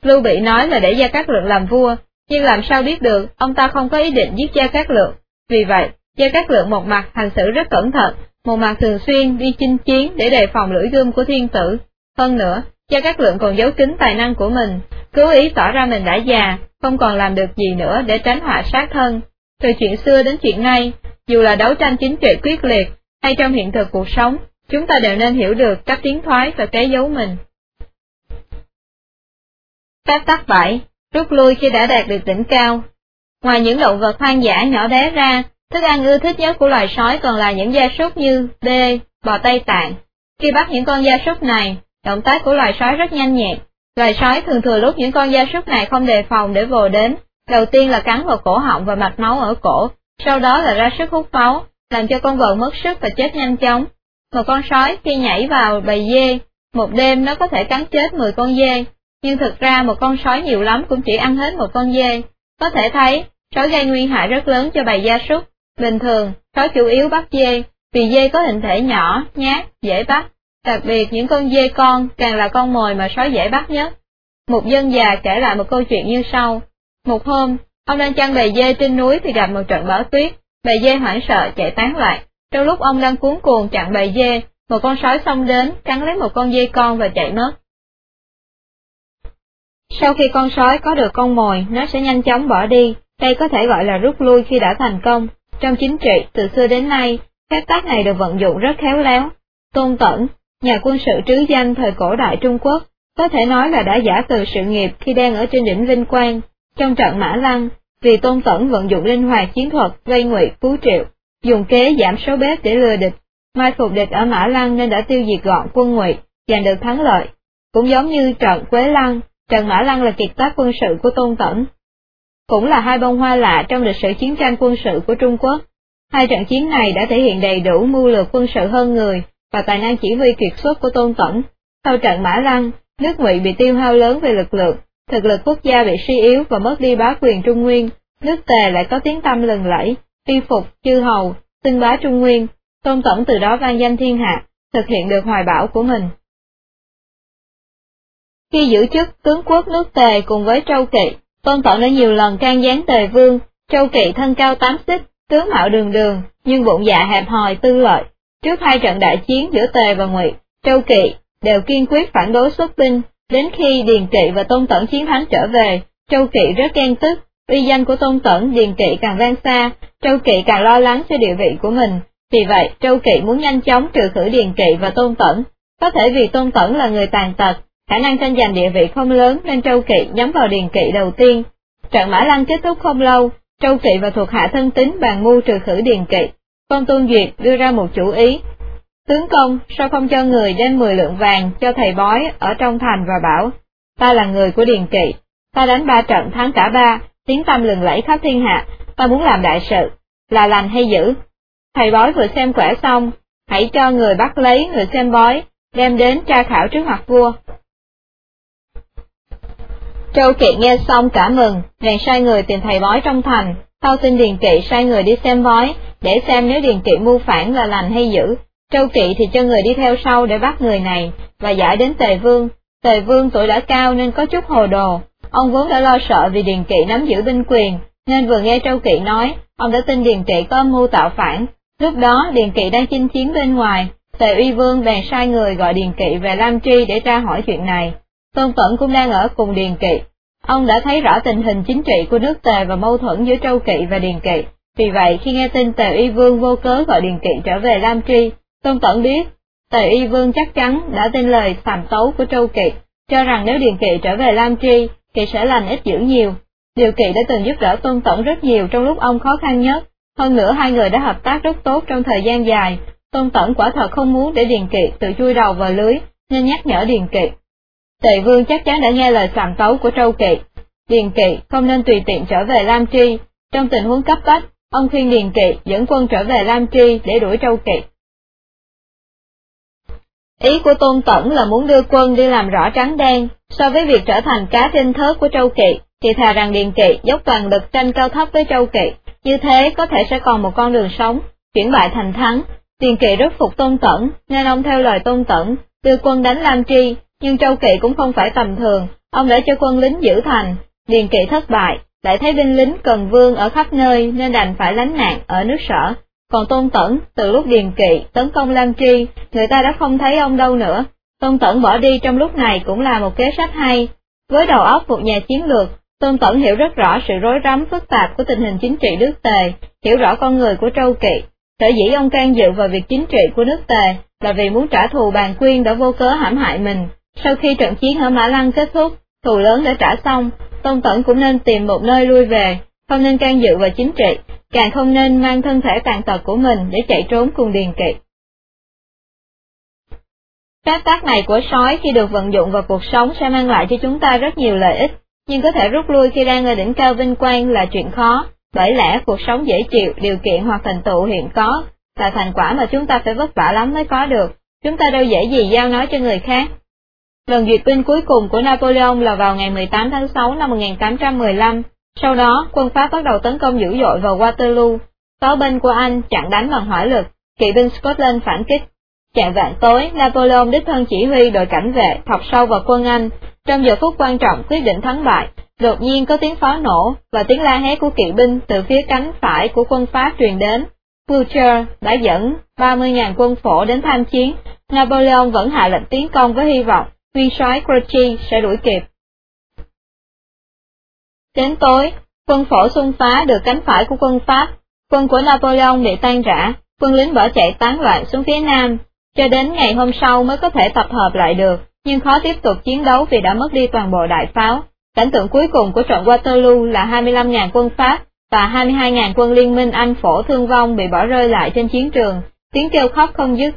Lưu Bị nói là để Gia Cát Lượng làm vua, nhưng làm sao biết được, ông ta không có ý định giết Gia Cát Lượng. Vì vậy, Gia Cát Lượng một mặt hành xử rất cẩn thận, một mặt thường xuyên đi chinh chiến để đề phòng lưỡi gươm của thiên tử. Hơn nữa, Gia các Lượng còn giấu kín tài năng của mình, cố ý tỏ ra mình đã già, không còn làm được gì nữa để tránh họa sát thân. Từ chuyện xưa đến chuyện nay, dù là đấu tranh chính trị quyết liệt, hay trong hiện thực cuộc sống, chúng ta đều nên hiểu được cách tiến thoái và kế giấu mình. Phép tắc 7 rút lui khi đã đạt được đỉnh cao. Ngoài những động vật hoang dã nhỏ bé ra, thức ăn ưa thích nhất của loài sói còn là những gia súc như bê, bò Tây Tạng. Khi bắt những con gia súc này, động tác của loài sói rất nhanh nhẹn. Loài sói thường thừa lúc những con gia súc này không đề phòng để vồ đến, đầu tiên là cắn vào cổ họng và mạch máu ở cổ, sau đó là ra sức hút máu, làm cho con vật mất sức và chết nhanh chóng. Một con sói khi nhảy vào bầy dê, một đêm nó có thể cắn chết 10 con dê, nhưng thực ra một con sói nhiều lắm cũng chỉ ăn hết một con dê. Có thể thấy, sói gây nguy hại rất lớn cho bầy gia súc. Bình thường, sói chủ yếu bắt dê, vì dê có hình thể nhỏ, nhát, dễ bắt. Đặc biệt những con dê con càng là con mồi mà sói dễ bắt nhất. Một dân già kể lại một câu chuyện như sau. Một hôm, ông đang chăn bầy dê trên núi thì gặp một trận bão tuyết, bầy dê hoảng sợ chạy tán loạn Trong lúc ông đang cuốn cuồng chặn bầy dê, một con sói xông đến, cắn lấy một con dê con và chạy mất. Sau khi con sói có được con mồi, nó sẽ nhanh chóng bỏ đi, đây có thể gọi là rút lui khi đã thành công. Trong chính trị, từ xưa đến nay, phép tắc này được vận dụng rất khéo léo. Tôn Tẩn, nhà quân sự trứ danh thời cổ đại Trung Quốc, có thể nói là đã giả từ sự nghiệp khi đang ở trên đỉnh vinh quang. Trong trận Mã Lăng, vì Tôn Tẩn vận dụng linh hoạt chiến thuật gây ngụy phú triệu, dùng kế giảm số bếp để lừa địch, mai phục địch ở Mã Lăng nên đã tiêu diệt gọn quân ngụy, giành được thắng lợi. Cũng giống như trận Quế Lăng, trận Mã Lăng là kiệt tác quân sự của Tôn Tẩn. Cũng là hai bông hoa lạ trong lịch sử chiến tranh quân sự của Trung Quốc. Hai trận chiến này đã thể hiện đầy đủ mưu lược quân sự hơn người và tài năng chỉ huy kiệt xuất của Tôn Tẩn. Sau trận Mã Lăng, nước Ngụy bị tiêu hao lớn về lực lượng, thực lực quốc gia bị suy yếu và mất đi bá quyền Trung Nguyên, nước Tề lại có tiếng tăm lừng lẫy, phi phục chư hầu, xưng bá Trung Nguyên, Tôn Tổng từ đó vang danh thiên hạ, thực hiện được hoài bão của mình. Khi giữ chức tướng quốc nước Tề cùng với Châu Kỵ, Tôn Tổng đã nhiều lần can gián Tề Vương, Châu Kỵ thân cao tám xích, tướng mạo đường đường, nhưng bụng dạ hẹp hòi tư lợi. Trước hai trận đại chiến giữa Tề và Ngụy, Châu Kỵ đều kiên quyết phản đối xuất binh, đến khi Điền Kỵ và Tôn Tẩn chiến thắng trở về, Châu Kỵ rất ghen tức, uy danh của Tôn Tẩn Điền Kỵ càng vang xa, Châu Kỵ càng lo lắng cho địa vị của mình, vì vậy Châu Kỵ muốn nhanh chóng trừ khử Điền Kỵ và Tôn Tẩn. Có thể vì Tôn Tẩn là người tàn tật, khả năng tranh giành địa vị không lớn nên Châu Kỵ nhắm vào Điền Kỵ đầu tiên. Trận Mã Lăng kết thúc không lâu, Châu Kỵ và thuộc hạ thân tín bàn mưu trừ khử Điền Kỵ. Công Tôn Duyệt đưa ra một chủ ý. Tướng công, sao không cho người đem 10 lượng vàng cho thầy bói ở trong thành và bảo, ta là người của Điền Kỵ, ta đánh ba trận thắng cả ba, tiếng tâm lừng lẫy khắp thiên hạ, ta muốn làm đại sự, là lành hay dữ. Thầy bói vừa xem quẻ xong, hãy cho người bắt lấy người xem bói, đem đến tra khảo trước mặt vua. Châu Kỵ nghe xong cả mừng, bèn sai người tìm thầy bói trong thành, sau xin Điền Kỵ sai người đi xem bói, để xem nếu Điền Kỵ mưu phản là lành hay dữ. Châu Kỵ thì cho người đi theo sau để bắt người này, và giải đến Tề Vương. Tề Vương tuổi đã cao nên có chút hồ đồ, ông vốn đã lo sợ vì Điền Kỵ nắm giữ binh quyền, nên vừa nghe Châu Kỵ nói, ông đã tin Điền Kỵ có mưu tạo phản. Lúc đó Điền Kỵ đang chinh chiến bên ngoài, Tề Uy Vương bèn sai người gọi Điền Kỵ về Lam Tri để tra hỏi chuyện này. Tôn Tẩn cũng đang ở cùng Điền Kỵ. Ông đã thấy rõ tình hình chính trị của nước Tề và mâu thuẫn giữa Châu Kỵ và Điền Kỵ. Vì vậy, khi nghe tin Tề Y Vương vô cớ gọi Điền Kỵ trở về Lam Tri, Tôn Tẩn biết, Tề Y Vương chắc chắn đã tin lời sàm tấu của Châu Kỵ, cho rằng nếu Điền Kỵ trở về Lam Tri, thì sẽ lành ít dữ nhiều. Điều Kỵ đã từng giúp đỡ Tôn Tẩn rất nhiều trong lúc ông khó khăn nhất, hơn nữa hai người đã hợp tác rất tốt trong thời gian dài. Tôn Tẩn quả thật không muốn để Điền Kỵ tự chui đầu vào lưới, nên nhắc nhở Điền Kỵ. Tề Vương chắc chắn đã nghe lời sàm tấu của Châu Kỵ. Điền Kỵ không nên tùy tiện trở về Lam Tri. Trong tình huống cấp bách, ông khuyên Điền Kỵ dẫn quân trở về Lam Tri để đuổi Châu Kỵ. Ý của Tôn Tẩn là muốn đưa quân đi làm rõ trắng đen, so với việc trở thành cá trên thớt của Châu Kỵ, thì thà rằng Điền Kỵ dốc toàn lực tranh cao thấp với Châu Kỵ, như thế có thể sẽ còn một con đường sống, chuyển bại thành thắng. Điền Kỵ rất phục Tôn Tẩn, nên ông theo lời Tôn Tẩn, đưa quân đánh Lam Tri, nhưng Châu Kỵ cũng không phải tầm thường, ông đã cho quân lính giữ thành, Điền Kỵ thất bại, lại thấy binh lính cần vương ở khắp nơi nên đành phải lánh nạn ở nước sở. Còn Tôn Tẩn, từ lúc Điền Kỵ tấn công Lam Tri, người ta đã không thấy ông đâu nữa. Tôn Tẩn bỏ đi trong lúc này cũng là một kế sách hay. Với đầu óc một nhà chiến lược, Tôn Tẩn hiểu rất rõ sự rối rắm phức tạp của tình hình chính trị nước Tề, hiểu rõ con người của châu Kỵ. Sở dĩ ông can dự vào việc chính trị của nước Tề là vì muốn trả thù bàn quyên đã vô cớ hãm hại mình. Sau khi trận chiến ở Mã Lăng kết thúc, thù lớn đã trả xong, Tôn Tẩn cũng nên tìm một nơi lui về, không nên can dự vào chính trị, càng không nên mang thân thể tàn tật của mình để chạy trốn cùng điền kỵ. Phép tác này của sói khi được vận dụng vào cuộc sống sẽ mang lại cho chúng ta rất nhiều lợi ích, nhưng có thể rút lui khi đang ở đỉnh cao vinh quang là chuyện khó, bởi lẽ cuộc sống dễ chịu, điều kiện hoặc thành tựu hiện có là thành quả mà chúng ta phải vất vả lắm mới có được, chúng ta đâu dễ gì giao nói cho người khác. Lần duyệt binh cuối cùng của Napoleon là vào ngày 18 tháng 6 năm 1815, sau đó quân Pháp bắt đầu tấn công dữ dội vào Waterloo, pháo binh của Anh chặn đánh bằng hỏa lực, kỵ binh Scotland phản kích. Trạng vạn tối, Napoleon đích thân chỉ huy đội cảnh vệ thọc sâu vào quân Anh, trong giờ phút quan trọng quyết định thắng bại, đột nhiên có tiếng pháo nổ và tiếng la hét của kỵ binh từ phía cánh phải của quân Pháp truyền đến. Blucher đã dẫn 30.000 quân phổ đến tham chiến, Napoleon vẫn hạ lệnh tiến công với hy vọng nguyên soái Grouchy sẽ đuổi kịp. Đến tối, quân phổ xung phá được cánh phải của quân Pháp, quân của Napoleon bị tan rã, quân lính bỏ chạy tán loạn xuống phía nam, cho đến ngày hôm sau mới có thể tập hợp lại được, nhưng khó tiếp tục chiến đấu vì đã mất đi toàn bộ đại pháo. Cảnh tượng cuối cùng của trận Waterloo là 25.000 quân Pháp và 22.000 quân liên minh Anh phổ thương vong bị bỏ rơi lại trên chiến trường, tiếng kêu khóc không dứt.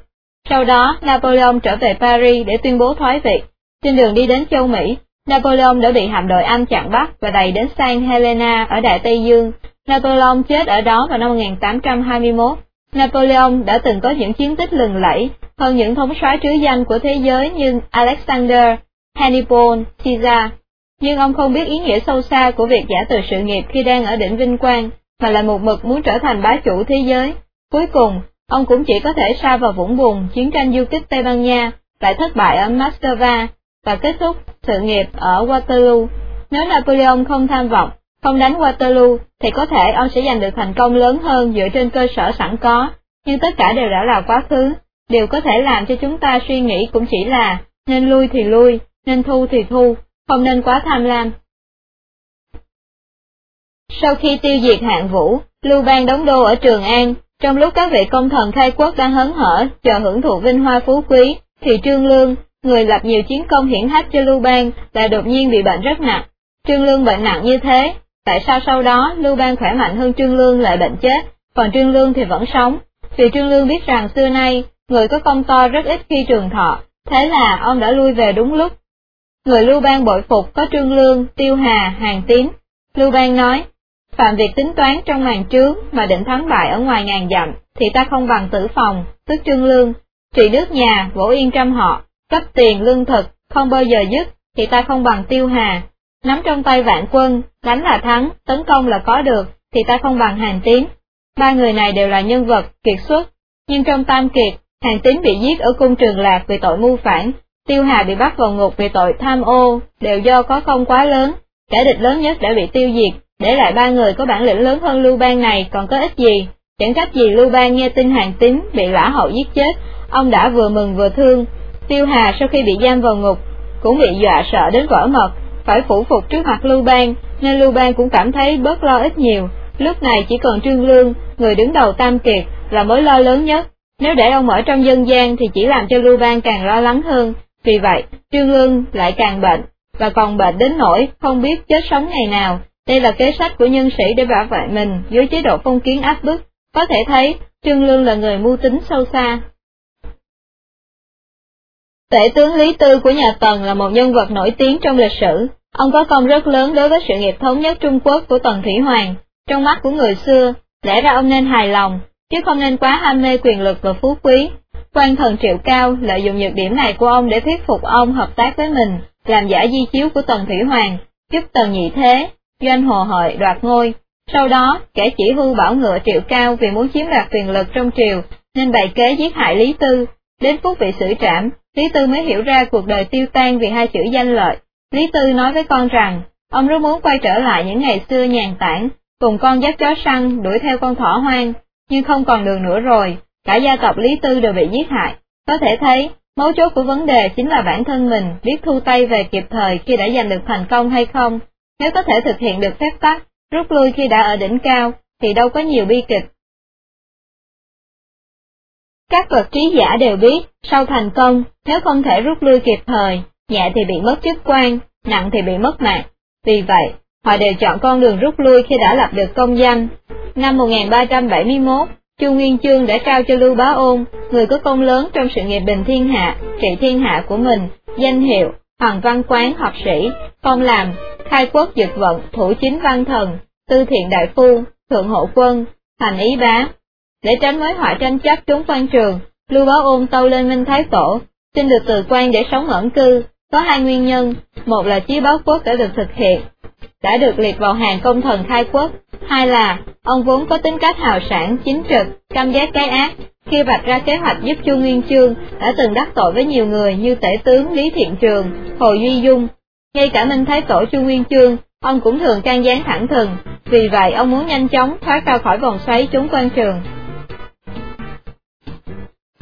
Sau đó, Napoleon trở về Paris để tuyên bố thoái vị. Trên đường đi đến châu Mỹ, Napoleon đã bị hạm đội Anh chặn bắt và đẩy đến San Helena ở Đại Tây Dương. Napoleon chết ở đó vào năm 1821. Napoleon đã từng có những chiến tích lừng lẫy hơn những thống soái trứ danh của thế giới như Alexander, Hannibal, Caesar. Nhưng ông không biết ý nghĩa sâu xa của việc giả từ sự nghiệp khi đang ở đỉnh vinh quang, mà là một mực muốn trở thành bá chủ thế giới. Cuối cùng, ông cũng chỉ có thể sa vào vũng bùn chiến tranh du kích Tây Ban Nha, lại thất bại ở Moscow, và kết thúc sự nghiệp ở Waterloo. Nếu Napoleon không tham vọng, không đánh Waterloo, thì có thể ông sẽ giành được thành công lớn hơn dựa trên cơ sở sẵn có, nhưng tất cả đều đã là quá khứ. Điều có thể làm cho chúng ta suy nghĩ cũng chỉ là, nên lui thì lui, nên thu thì thu, không nên quá tham lam. Sau khi tiêu diệt hạng vũ, Lưu Bang đóng đô ở Trường An, trong lúc các vị công thần khai quốc đang hấn hở, chờ hưởng thụ vinh hoa phú quý, thì Trương Lương, người lập nhiều chiến công hiển hách cho Lưu Bang, lại đột nhiên bị bệnh rất nặng. Trương Lương bệnh nặng như thế, tại sao sau đó Lưu Bang khỏe mạnh hơn Trương Lương lại bệnh chết, còn Trương Lương thì vẫn sống? Vì Trương Lương biết rằng xưa nay, người có công to rất ít khi trường thọ, thế là ông đã lui về đúng lúc. Người Lưu Bang bội phục có Trương Lương, Tiêu Hà, Hàng Tín. Lưu Bang nói, phạm việc tính toán trong màn trướng mà định thắng bại ở ngoài ngàn dặm, thì ta không bằng tử phòng, tức Trương Lương, trị nước nhà, vỗ yên trăm họ, cấp tiền lương thực, không bao giờ dứt, thì ta không bằng tiêu hà. Nắm trong tay vạn quân, đánh là thắng, tấn công là có được, thì ta không bằng hàng tín. Ba người này đều là nhân vật, kiệt xuất, nhưng trong tam kiệt, hàng tín bị giết ở cung trường lạc vì tội mưu phản, tiêu hà bị bắt vào ngục vì tội tham ô, đều do có công quá lớn, kẻ địch lớn nhất đã bị tiêu diệt, để lại ba người có bản lĩnh lớn hơn Lưu Bang này còn có ích gì, chẳng cách gì Lưu Bang nghe tin hàng tín bị lã hậu giết chết, ông đã vừa mừng vừa thương, Tiêu Hà sau khi bị giam vào ngục, cũng bị dọa sợ đến vỡ mật, phải phủ phục trước mặt Lưu Bang, nên Lưu Bang cũng cảm thấy bớt lo ít nhiều. Lúc này chỉ còn Trương Lương, người đứng đầu Tam Kiệt, là mối lo lớn nhất. Nếu để ông ở trong dân gian thì chỉ làm cho Lưu Bang càng lo lắng hơn. Vì vậy, Trương Lương lại càng bệnh, và còn bệnh đến nỗi không biết chết sống ngày nào. Đây là kế sách của nhân sĩ để bảo vệ mình dưới chế độ phong kiến áp bức. Có thể thấy, Trương Lương là người mưu tính sâu xa. Tể tướng Lý Tư của nhà Tần là một nhân vật nổi tiếng trong lịch sử. Ông có công rất lớn đối với sự nghiệp thống nhất Trung Quốc của Tần Thủy Hoàng. Trong mắt của người xưa, lẽ ra ông nên hài lòng, chứ không nên quá ham mê quyền lực và phú quý. Quan thần Triệu Cao lợi dụng nhược điểm này của ông để thuyết phục ông hợp tác với mình, làm giả di chiếu của Tần Thủy Hoàng, giúp Tần Nhị Thế, doanh hồ hợi đoạt ngôi. Sau đó, kẻ chỉ hưu bảo ngựa Triệu Cao vì muốn chiếm đoạt quyền lực trong triều, nên bày kế giết hại Lý Tư, đến phút bị xử trảm, Lý Tư mới hiểu ra cuộc đời tiêu tan vì hai chữ danh lợi. Lý Tư nói với con rằng, ông rất muốn quay trở lại những ngày xưa nhàn tản, cùng con dắt chó săn đuổi theo con thỏ hoang, nhưng không còn đường nữa rồi, cả gia tộc Lý Tư đều bị giết hại. Có thể thấy, mấu chốt của vấn đề chính là bản thân mình biết thu tay về kịp thời khi đã giành được thành công hay không. Nếu có thể thực hiện được phép tắc, rút lui khi đã ở đỉnh cao, thì đâu có nhiều bi kịch. Các bậc trí giả đều biết, sau thành công, nếu không thể rút lui kịp thời, nhẹ thì bị mất chức quan, nặng thì bị mất mạng. Vì vậy, họ đều chọn con đường rút lui khi đã lập được công danh. Năm 1371, Chu Nguyên Chương đã trao cho Lưu Bá Ôn, người có công lớn trong sự nghiệp bình thiên hạ, trị thiên hạ của mình, danh hiệu Hoàng Văn Quán học sĩ, phong làm khai quốc dực vận, thủ chính văn thần, tư thiện đại phu, thượng hộ quân, thành ý bá. Để tránh mối họa tranh chấp chúng quan trường, Lưu Bá Ôn tâu lên Minh Thái Tổ, xin được từ quan để sống ẩn cư, có hai nguyên nhân, một là chí báo quốc đã được thực hiện, đã được liệt vào hàng công thần khai quốc, hai là ông vốn có tính cách hào sản, chính trực, căm ghét cái ác, khi vạch ra kế hoạch giúp Chu Nguyên Chương đã từng đắc tội với nhiều người như tể tướng Lý Thiện Trường, Hồ Duy Dung, ngay cả Minh Thái Tổ Chu Nguyên Chương, ông cũng thường can gián thẳng thừng, vì vậy ông muốn nhanh chóng thoát ra khỏi vòng xoáy trốn quan trường.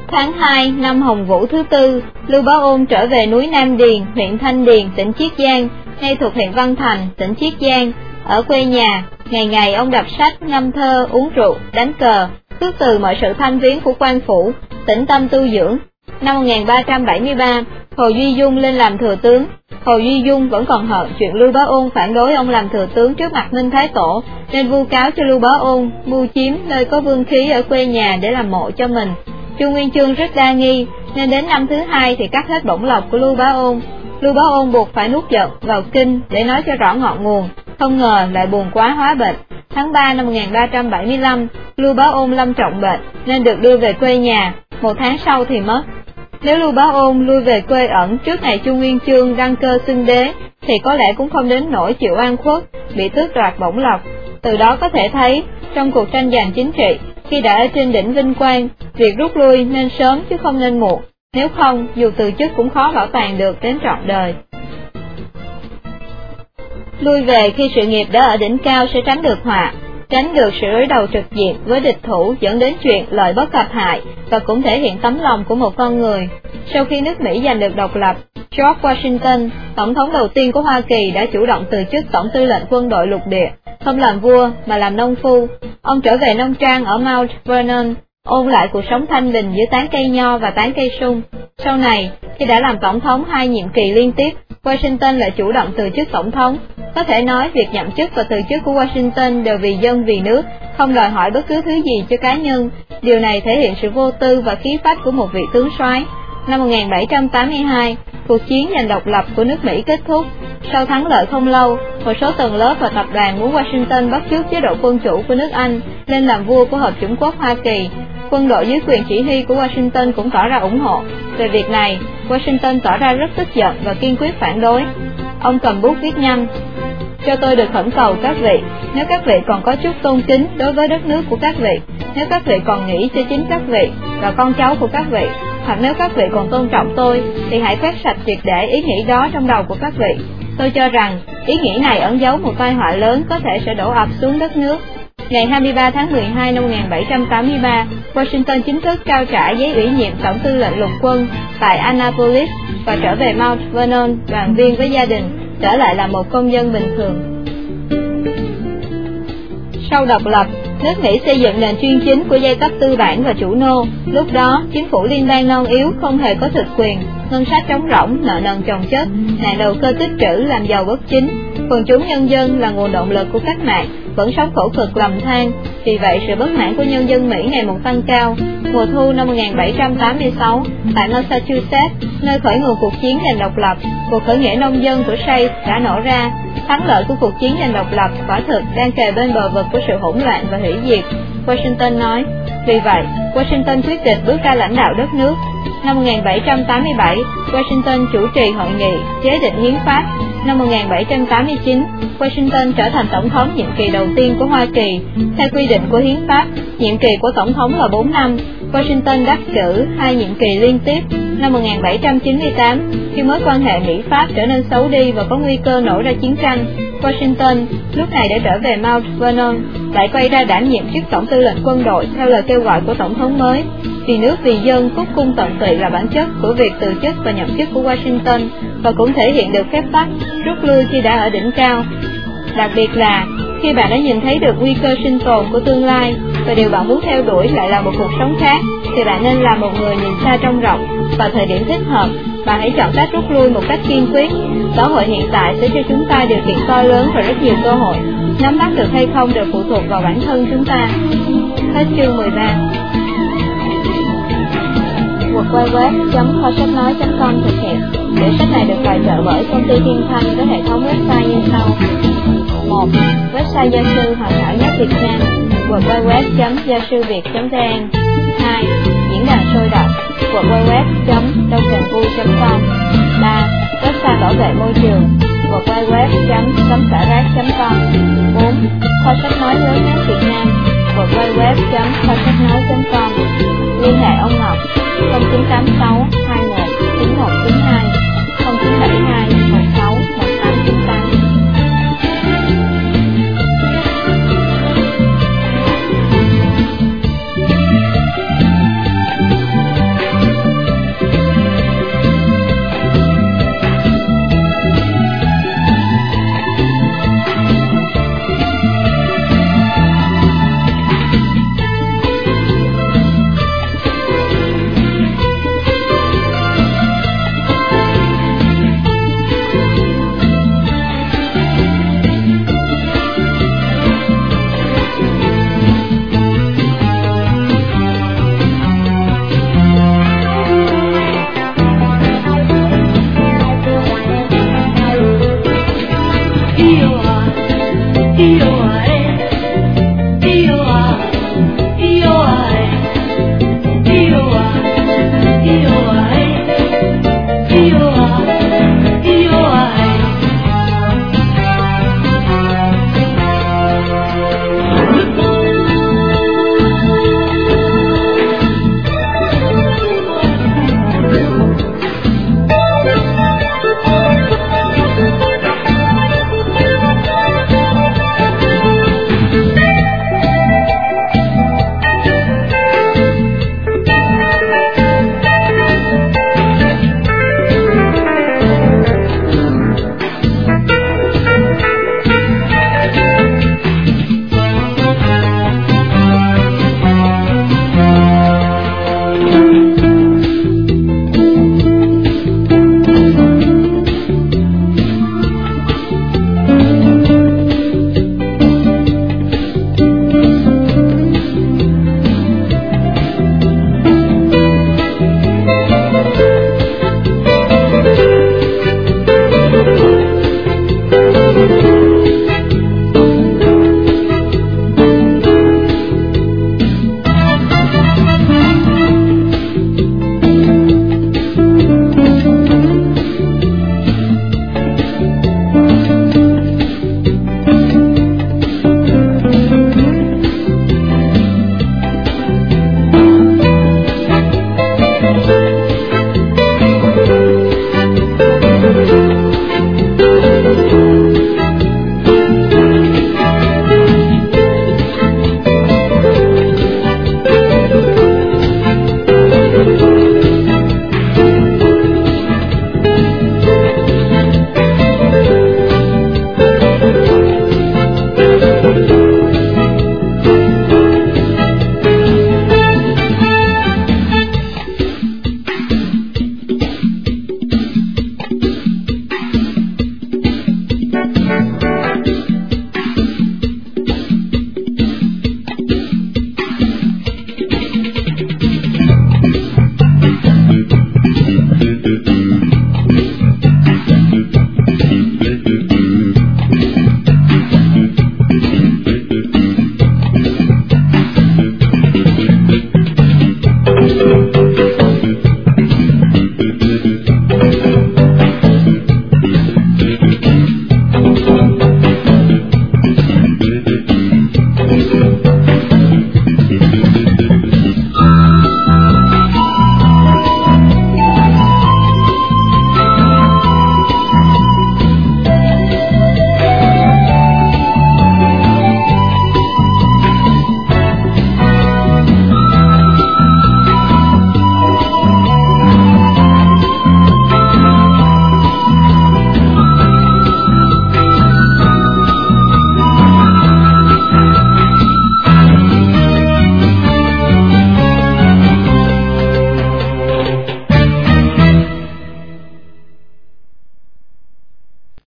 Tháng 2 năm Hồng Vũ thứ tư, Lưu Bá Ôn trở về núi Nam Điền, huyện Thanh Điền, tỉnh Chiết Giang, nay thuộc huyện Văn Thành, tỉnh Chiết Giang. Ở quê nhà, ngày ngày ông đọc sách, ngâm thơ, uống rượu, đánh cờ, khước từ mọi sự thanh viếng của quan phủ, tĩnh tâm tu dưỡng. Năm 1373, Hồ Duy Dung lên làm thừa tướng. Hồ Duy Dung vẫn còn hận chuyện Lưu Bá Ôn phản đối ông làm thừa tướng trước mặt Minh Thái Tổ, nên vu cáo cho Lưu Bá Ôn mưu chiếm nơi có vương khí ở quê nhà để làm mộ cho mình. Chu Nguyên Chương rất đa nghi, nên đến năm thứ hai thì cắt hết bổng lộc của Lưu Bá Ôn. Lưu Bá Ôn buộc phải nuốt giận vào kinh để nói cho rõ ngọn nguồn, không ngờ lại buồn quá hóa bệnh. Tháng 3 năm 1375, Lưu Bá Ôn lâm trọng bệnh nên được đưa về quê nhà, một tháng sau thì mất. Nếu Lưu Bá Ôn lui về quê ẩn trước ngày Chu Nguyên Chương đăng cơ xưng đế, thì có lẽ cũng không đến nỗi chịu an khuất, bị tước đoạt bổng lộc. Từ đó có thể thấy, trong cuộc tranh giành chính trị, khi đã ở trên đỉnh vinh quang, việc rút lui nên sớm chứ không nên muộn, nếu không, dù từ chức cũng khó bảo toàn được đến trọn đời. Lui về khi sự nghiệp đã ở đỉnh cao sẽ tránh được họa, tránh được sự đối đầu trực diện với địch thủ dẫn đến chuyện lợi bất cập hại và cũng thể hiện tấm lòng của một con người. Sau khi nước Mỹ giành được độc lập, George Washington, tổng thống đầu tiên của Hoa Kỳ đã chủ động từ chức tổng tư lệnh quân đội lục địa, không làm vua mà làm nông phu. Ông trở về nông trang ở Mount Vernon, ôn lại cuộc sống thanh bình giữa tán cây nho và tán cây sung. Sau này, khi đã làm tổng thống hai nhiệm kỳ liên tiếp, Washington lại chủ động từ chức tổng thống. Có thể nói việc nhậm chức và từ chức của Washington đều vì dân vì nước, không đòi hỏi bất cứ thứ gì cho cá nhân. Điều này thể hiện sự vô tư và khí phách của một vị tướng soái. Năm 1782, cuộc chiến giành độc lập của nước Mỹ kết thúc. Sau thắng lợi không lâu, một số tầng lớp và tập đoàn muốn Washington bắt chước chế độ quân chủ của nước Anh lên làm vua của Hợp chủng quốc Hoa Kỳ. Quân đội dưới quyền chỉ huy của Washington cũng tỏ ra ủng hộ. Về việc này, Washington tỏ ra rất tức giận và kiên quyết phản đối. Ông cầm bút viết nhanh, cho tôi được khẩn cầu các vị, nếu các vị còn có chút tôn kính đối với đất nước của các vị, nếu các vị còn nghĩ cho chính các vị và con cháu của các vị, hoặc nếu các vị còn tôn trọng tôi, thì hãy quét sạch triệt để ý nghĩ đó trong đầu của các vị. Tôi cho rằng, ý nghĩ này ẩn giấu một tai họa lớn có thể sẽ đổ ập xuống đất nước. Ngày 23 tháng 12 năm 1783, Washington chính thức trao trả giấy ủy nhiệm tổng tư lệnh lục quân tại Annapolis và trở về Mount Vernon đoàn viên với gia đình, trở lại là một công dân bình thường. Sau độc lập, nước Mỹ xây dựng nền chuyên chính của giai cấp tư bản và chủ nô. Lúc đó, chính phủ liên bang non yếu không hề có thực quyền, ngân sách trống rỗng, nợ nần chồng chất, nhà đầu cơ tích trữ làm giàu bất chính. Quần chúng nhân dân là nguồn động lực của cách mạng, vẫn sống khổ cực lầm than. Vì vậy, sự bất mãn của nhân dân Mỹ ngày một tăng cao. Mùa thu năm 1786, tại Massachusetts, nơi khởi nguồn cuộc chiến giành độc lập, cuộc khởi nghĩa nông dân của Say đã nổ ra. Thắng lợi của cuộc chiến giành độc lập quả thực đang kề bên bờ vực của sự hỗn loạn và hủy diệt. Washington nói, vì vậy, Washington quyết định bước ra lãnh đạo đất nước. Năm 1787, Washington chủ trì hội nghị chế định hiến pháp. Năm 1789, Washington trở thành tổng thống nhiệm kỳ đầu tiên của Hoa Kỳ. Theo quy định của hiến pháp, nhiệm kỳ của tổng thống là 4 năm. Washington đắc cử hai nhiệm kỳ liên tiếp. Năm 1798, khi mối quan hệ Mỹ-Pháp trở nên xấu đi và có nguy cơ nổ ra chiến tranh, Washington lúc này đã trở về Mount Vernon, lại quay ra đảm nhiệm chức tổng tư lệnh quân đội theo lời kêu gọi của tổng thống mới. Vì nước vì dân, cúc cung tận tụy là bản chất của việc từ chức và nhậm chức của Washington và cũng thể hiện được phép tắc rút lui khi đã ở đỉnh cao. Đặc biệt là khi bạn đã nhìn thấy được nguy cơ sinh tồn của tương lai, và điều bạn muốn theo đuổi lại là một cuộc sống khác, thì bạn nên là một người nhìn xa trông rộng. Vào thời điểm thích hợp, bạn hãy chọn cách rút lui một cách kiên quyết. Xã hội hiện tại sẽ cho chúng ta điều kiện to lớn và rất nhiều cơ hội. Nắm bắt được hay không đều phụ thuộc vào bản thân chúng ta. Hết chương 13 www.kho-sách-nói.com thực hiện. Quyển sách này được tài trợ bởi công ty Thiên Thanh với hệ thống website như sau. 1. Website gia sư hoàn hảo nhất Việt Nam của www.giasưviệt.vn 2. Diễn đàn sôi động của www.đông.vu.com 3. xa bảo vệ môi trường của www.sóngsãrác.com 4. Kho sách nói lớn nhất Việt Nam của www.kho sách nói.com Liên hệ ông Ngọc 0986 21 9192 0972